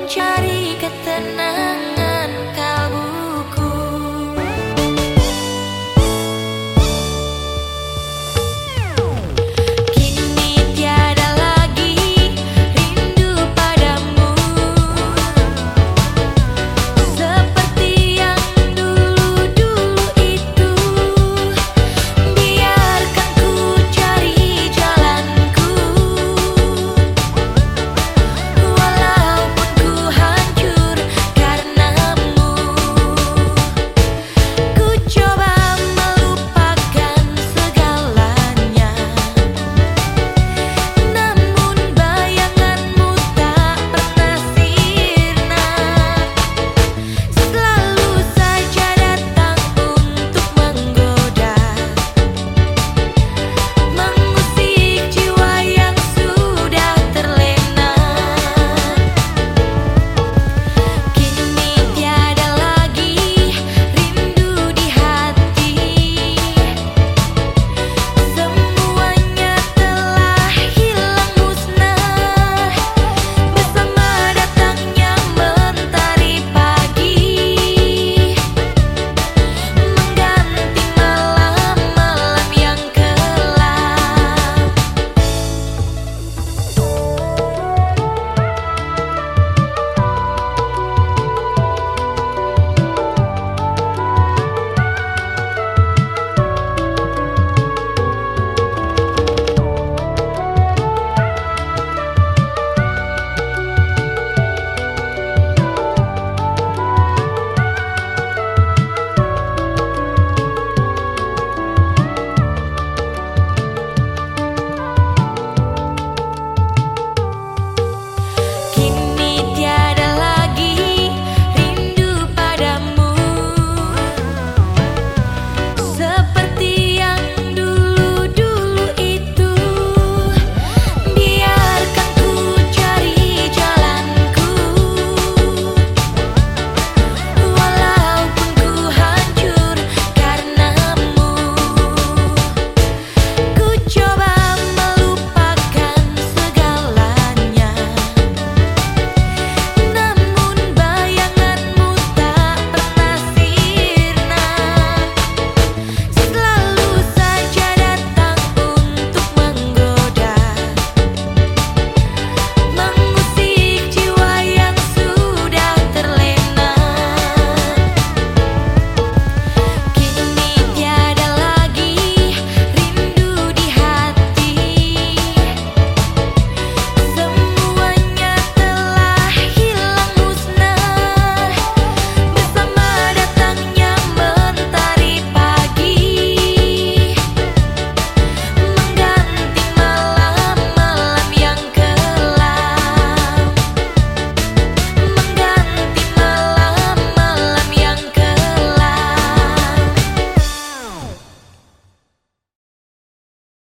mencari ketenangan.